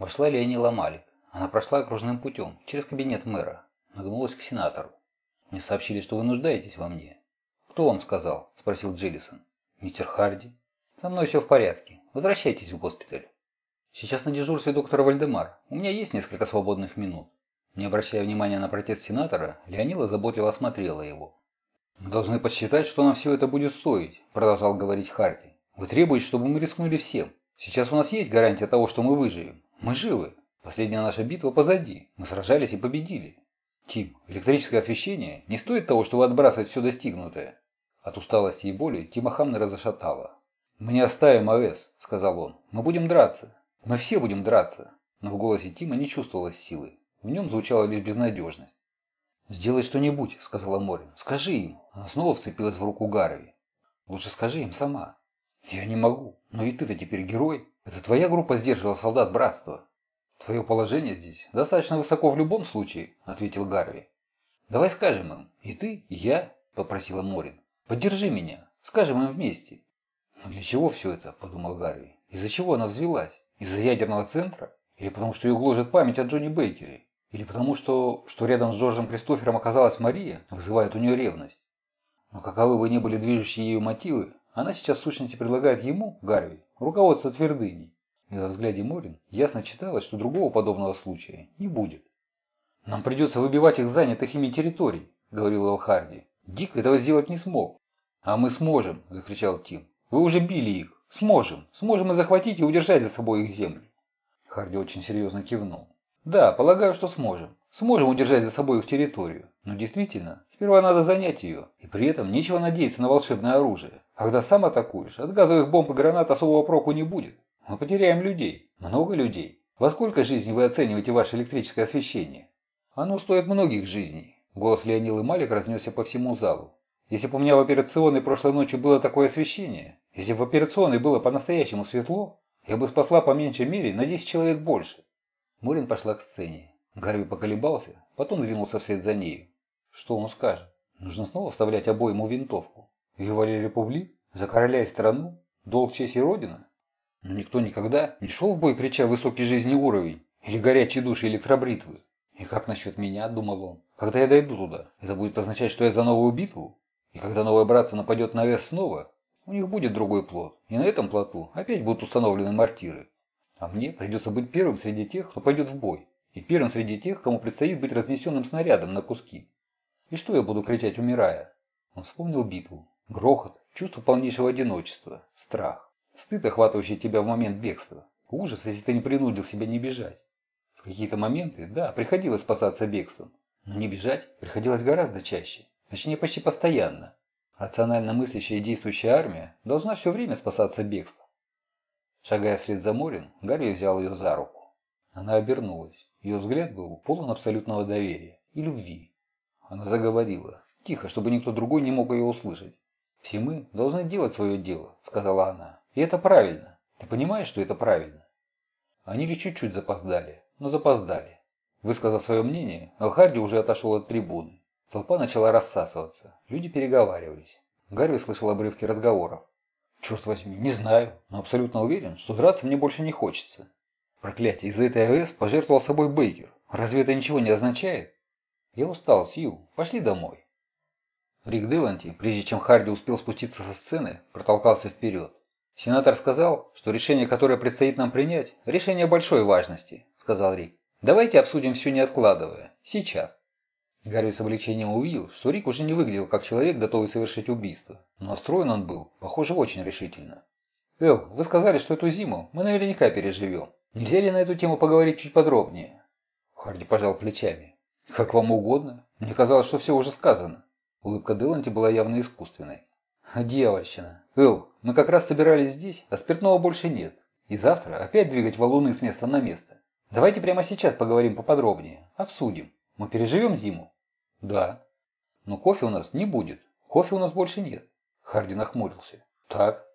Вошла Леонила Малик. Она прошла окружным путем, через кабинет мэра. Нагнулась к сенатору. «Мне сообщили, что вы нуждаетесь во мне». «Кто вам сказал?» – спросил Джеллисон. «Мистер Харди». «Со мной все в порядке. Возвращайтесь в госпиталь». «Сейчас на дежурстве доктор Вальдемар. У меня есть несколько свободных минут». Не обращая внимания на протест сенатора, Леонила заботливо осмотрела его. «Мы должны подсчитать, что нам все это будет стоить», – продолжал говорить Харди. «Вы требуете, чтобы мы рискнули всем. Сейчас у нас есть гарантия того, что мы выживем. Мы живы. Последняя наша битва позади. Мы сражались и победили. Тим, электрическое освещение не стоит того, чтобы отбрасывать все достигнутое. От усталости и боли Тима Хамнера зашатала. «Мы не оставим АЭС», – сказал он. «Мы будем драться. Мы все будем драться». Но в голосе Тима не чувствовалось силы. В нем звучала лишь безнадежность. «Сделай что-нибудь», – сказала Морин. «Скажи им». Она снова вцепилась в руку Гарви. «Лучше скажи им сама». «Я не могу. Но ведь ты-то теперь герой. Это твоя группа сдерживала солдат братства. «Твое положение здесь достаточно высоко в любом случае», – ответил Гарви. «Давай скажем им, и ты, и я», – попросила Морин. «Поддержи меня, скажем им вместе». «Но для чего все это?» – подумал Гарви. «Из-за чего она взвелась? Из-за ядерного центра? Или потому что ее гложет память о Джонни Бейкере? Или потому что, что рядом с Джорджем Кристофером оказалась Мария, вызывает у нее ревность? Но каковы бы ни были движущие ее мотивы, она сейчас в сущности предлагает ему, Гарви, руководство твердыней. И во взгляде Морин ясно читалось, что другого подобного случая не будет. «Нам придется выбивать их занятых ими территорий», – говорил Элхарди. «Дик этого сделать не смог». «А мы сможем», – закричал Тим. «Вы уже били их. Сможем. Сможем и захватить и удержать за собой их земли». Харди очень серьезно кивнул. «Да, полагаю, что сможем. Сможем удержать за собой их территорию. Но действительно, сперва надо занять ее. И при этом нечего надеяться на волшебное оружие. А когда сам атакуешь, от газовых бомб и гранат особого проку не будет. Мы потеряем людей. Много людей. Во сколько жизней вы оцениваете ваше электрическое освещение? Оно стоит многих жизней. Голос Леонилы Малик разнесся по всему залу. Если бы у меня в операционной прошлой ночью было такое освещение, если в операционной было по-настоящему светло, я бы спасла по меньшей мере на 10 человек больше. Морин пошла к сцене. Гарви поколебался, потом двинулся вслед за нею. Что он скажет? Нужно снова вставлять обоему винтовку. Вивали Републик? За короля и страну? Долг, честь и родина? Но никто никогда не шел в бой, крича «высокий жизненный уровень» или «горячие души электробритвы». И как насчет меня, думал он, когда я дойду туда, это будет означать, что я за новую битву? И когда новое братство нападет на вес снова, у них будет другой плод, и на этом плоту опять будут установлены мортиры. А мне придется быть первым среди тех, кто пойдет в бой, и первым среди тех, кому предстоит быть разнесенным снарядом на куски. И что я буду кричать, умирая? Он вспомнил битву, грохот, чувство полнейшего одиночества, страх. Стыд, охватывающий тебя в момент бегства. Ужас, если ты не принудил себя не бежать. В какие-то моменты, да, приходилось спасаться бегством. Но не бежать приходилось гораздо чаще. Точнее, почти постоянно. Рационально мыслящая и действующая армия должна все время спасаться бегством. Шагая вслед за Морин, Гарри взял ее за руку. Она обернулась. Ее взгляд был полон абсолютного доверия и любви. Она заговорила, тихо, чтобы никто другой не мог ее услышать. «Все мы должны делать свое дело», — сказала она. И это правильно. Ты понимаешь, что это правильно? Они лишь чуть-чуть запоздали, но запоздали. Высказав свое мнение, Алхарди уже отошел от трибуны. Толпа начала рассасываться. Люди переговаривались. Гарви слышал обрывки разговоров. «Черт возьми, не знаю, но абсолютно уверен, что драться мне больше не хочется. Проклятие, из-за этой АЭС пожертвовал собой Бейкер. Разве это ничего не означает?» «Я устал, Сью. Пошли домой». Рик Деланти, прежде чем Харди успел спуститься со сцены, протолкался вперед. «Сенатор сказал, что решение, которое предстоит нам принять, решение большой важности», – сказал Рик. «Давайте обсудим все не откладывая. Сейчас». Гарри с облегчением увидел, что Рик уже не выглядел как человек, готовый совершить убийство. Но настроен он был, похоже, очень решительно. «Эл, вы сказали, что эту зиму мы наверняка переживем. Нельзя ли на эту тему поговорить чуть подробнее?» Харди пожал плечами. «Как вам угодно. Мне казалось, что все уже сказано». Улыбка Деланти была явно искусственной. «Дьявольщина. Эл, мы как раз собирались здесь, а спиртного больше нет. И завтра опять двигать валуны с места на место. Давайте прямо сейчас поговорим поподробнее. Обсудим. Мы переживем зиму? Да. Но кофе у нас не будет. Кофе у нас больше нет. Харди нахмурился. Так.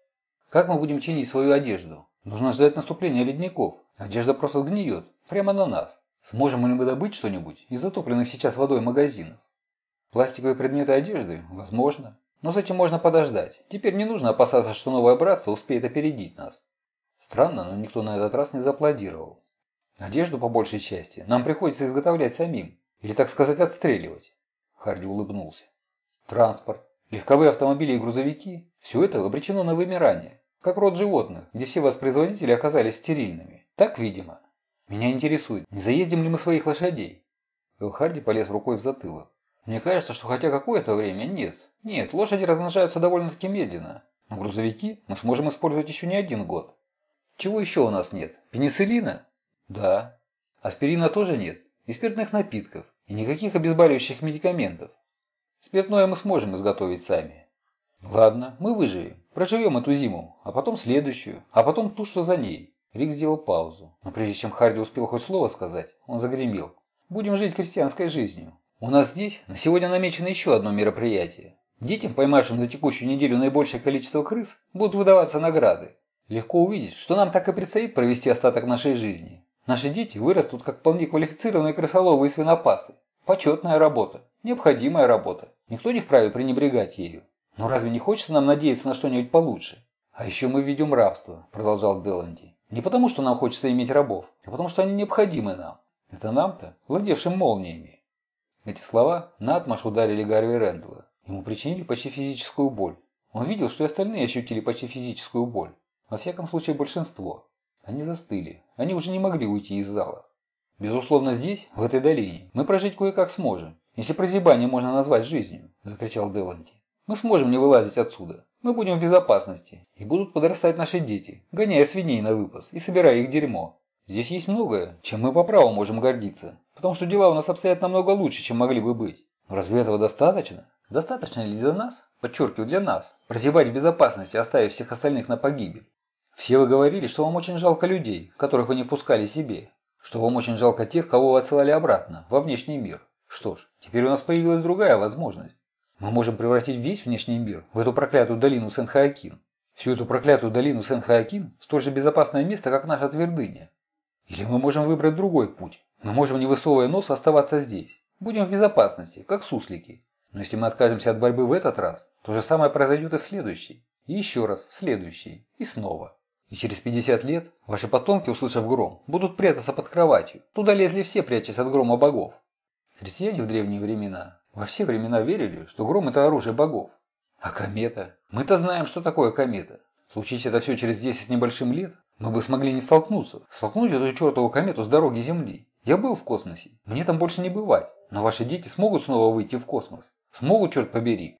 Как мы будем чинить свою одежду? Нужно ждать наступления ледников. Одежда просто сгниет. Прямо на нас. Сможем ли мы добыть что-нибудь из затопленных сейчас водой магазинов? Пластиковые предметы одежды? Возможно. Но с этим можно подождать. Теперь не нужно опасаться, что новое братство успеет опередить нас. Странно, но никто на этот раз не зааплодировал. Одежду, по большей части, нам приходится изготовлять самим. Или, так сказать, отстреливать. Харди улыбнулся. Транспорт, легковые автомобили и грузовики – все это обречено на вымирание. Как род животных, где все воспроизводители оказались стерильными. Так, видимо. Меня интересует, не заездим ли мы своих лошадей? Элхарди полез рукой в затылок. Мне кажется, что хотя какое-то время нет. Нет, лошади размножаются довольно-таки медленно. Но грузовики мы сможем использовать еще не один год. Чего еще у нас нет? Пенициллина? Да. Аспирина тоже нет. И спиртных напитков. И никаких обезболивающих медикаментов. Спиртное мы сможем изготовить сами. Ладно, мы выживем. Проживем эту зиму, а потом следующую, а потом ту, что за ней. Рик сделал паузу. Но прежде чем Харди успел хоть слово сказать, он загремел. Будем жить крестьянской жизнью. У нас здесь на сегодня намечено еще одно мероприятие. Детям, поймавшим за текущую неделю наибольшее количество крыс, будут выдаваться награды. Легко увидеть, что нам так и предстоит провести остаток нашей жизни. Наши дети вырастут как вполне квалифицированные крысоловы свинопасы. Почетная работа, необходимая работа. Никто не вправе пренебрегать ею. Но разве не хочется нам надеяться на что-нибудь получше? А еще мы ведем рабство, продолжал Деланди. Не потому, что нам хочется иметь рабов, а потому, что они необходимы нам. Это нам-то, владевшим молниями. Эти слова наотмашь ударили Гарви Рэндалла. Ему причинили почти физическую боль. Он видел, что и остальные ощутили почти физическую боль. Во всяком случае, большинство. Они застыли. Они уже не могли уйти из зала. «Безусловно, здесь, в этой долине, мы прожить кое-как сможем, если прозябание можно назвать жизнью», – закричал Деланти. «Мы сможем не вылазить отсюда. Мы будем в безопасности, и будут подрастать наши дети, гоняя свиней на выпас и собирая их дерьмо. Здесь есть многое, чем мы по праву можем гордиться, потому что дела у нас обстоят намного лучше, чем могли бы быть. Но разве этого достаточно? Достаточно ли для нас, подчеркиваю, для нас, прозябать в безопасности, оставив всех остальных на погибель? Все вы говорили, что вам очень жалко людей, которых вы не впускали себе, что вам очень жалко тех, кого вы отсылали обратно, во внешний мир. Что ж, теперь у нас появилась другая возможность. Мы можем превратить весь внешний мир в эту проклятую долину Сен-Хаакин. Всю эту проклятую долину Сен-Хаакин в столь же безопасное место, как наша твердыня. Или мы можем выбрать другой путь. Мы можем, не высовывая нос, оставаться здесь. Будем в безопасности, как суслики. Но если мы откажемся от борьбы в этот раз, то же самое произойдет и в следующий. И еще раз в следующий. И снова. И через 50 лет ваши потомки, услышав гром, будут прятаться под кроватью. Туда лезли все, прячась от грома богов. Христиане в древние времена во все времена верили, что гром – это оружие богов. А комета? Мы-то знаем, что такое комета. Случись это все через 10 с небольшим лет, мы бы смогли не столкнуться. Столкнуть эту чертову комету с дороги Земли. Я был в космосе. Мне там больше не бывать. Но ваши дети смогут снова выйти в космос. Смогут, черт побери.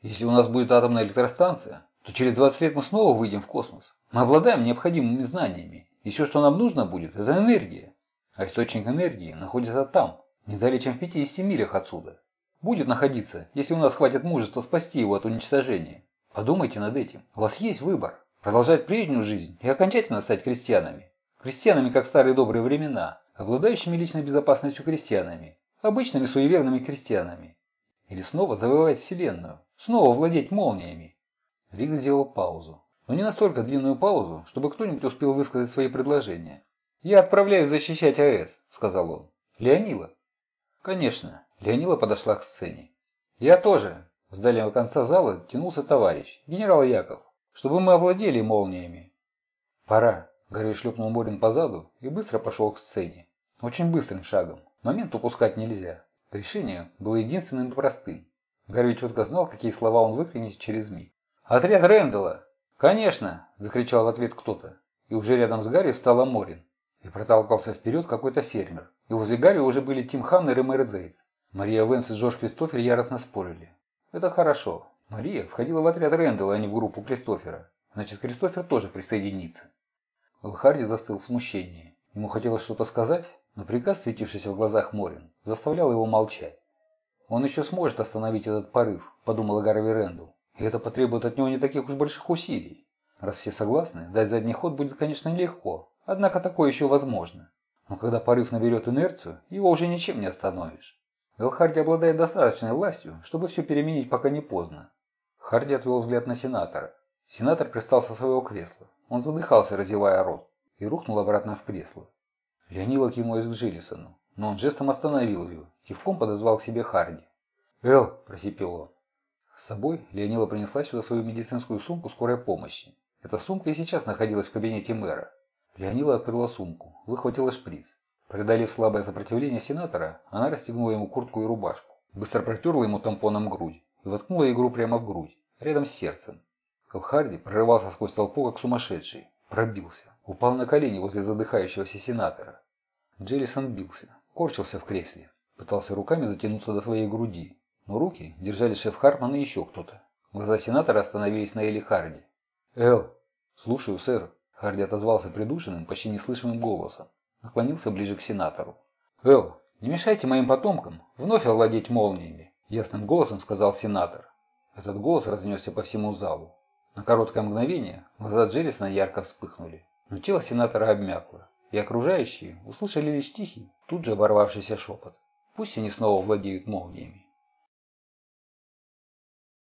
Если у нас будет атомная электростанция, то через 20 лет мы снова выйдем в космос. Мы обладаем необходимыми знаниями. И все, что нам нужно будет, это энергия. А источник энергии находится там, не далее, чем в 50 милях отсюда. Будет находиться, если у нас хватит мужества спасти его от уничтожения. Подумайте над этим. У вас есть выбор. Продолжать прежнюю жизнь и окончательно стать крестьянами. Крестьянами, как в старые добрые времена, обладающими личной безопасностью крестьянами, обычными суеверными крестьянами. Или снова завоевать Вселенную, снова владеть молниями. Рик сделал паузу. Но не настолько длинную паузу, чтобы кто-нибудь успел высказать свои предложения. «Я отправляюсь защищать АЭС», — сказал он. «Леонила». «Конечно». Леонила подошла к сцене. «Я тоже». С дальнего конца зала тянулся товарищ, генерал Яков чтобы мы овладели молниями. Пора. Гарри шлепнул Морин по заду и быстро пошел к сцене. Очень быстрым шагом. Момент упускать нельзя. Решение было единственным и простым. Гарри четко знал, какие слова он выкрикнет через миг. «Отряд Рэндалла!» «Конечно!» – закричал в ответ кто-то. И уже рядом с Гарри встала Морин. И проталкивался вперед какой-то фермер. И возле Гарри уже были Тим Хамнер и Мэр Зейтс. Мария Венс и Джордж Кристофер яростно спорили. Это хорошо. Мария входила в отряд Рэндалла, а не в группу Кристофера. Значит, Кристофер тоже присоединится. Элхарди застыл в смущении. Ему хотелось что-то сказать, но приказ, светившийся в глазах Морин, заставлял его молчать. «Он еще сможет остановить этот порыв», – подумал Гарви Рэндалл. «И это потребует от него не таких уж больших усилий. Раз все согласны, дать задний ход будет, конечно, нелегко, однако такое еще возможно. Но когда порыв наберет инерцию, его уже ничем не остановишь. Элхарди обладает достаточной властью, чтобы все переменить, пока не поздно. Харди отвел взгляд на сенатора. Сенатор пристал со своего кресла. Он задыхался, разевая рот, и рухнул обратно в кресло. Леонила кинулась к Джиллисону, но он жестом остановил ее, кивком подозвал к себе Харди. «Эл!» – просипел он. С собой Леонила принесла сюда свою медицинскую сумку скорой помощи. Эта сумка и сейчас находилась в кабинете мэра. Леонила открыла сумку, выхватила шприц. Преодолев слабое сопротивление сенатора, она расстегнула ему куртку и рубашку, быстро протерла ему тампоном грудь и воткнула игру прямо в грудь, рядом с сердцем. Элхарди прорывался сквозь толпу, как сумасшедший. Пробился. Упал на колени возле задыхающегося сенатора. Джеллисон бился. Корчился в кресле. Пытался руками дотянуться до своей груди. Но руки держали шеф Харман и еще кто-то. Глаза сенатора остановились на Элли Харди. «Эл!» «Слушаю, сэр!» Харди отозвался придушенным, почти неслышимым голосом. Наклонился ближе к сенатору. «Эл, не мешайте моим потомкам вновь овладеть молниями!» Ясным голосом сказал сенатор. Этот голос разнесся по всему залу. На короткое мгновение глаза Джеррисона ярко вспыхнули, но тело сенатора обмякло, и окружающие услышали лишь тихий, тут же оборвавшийся шепот. Пусть они снова владеют молниями.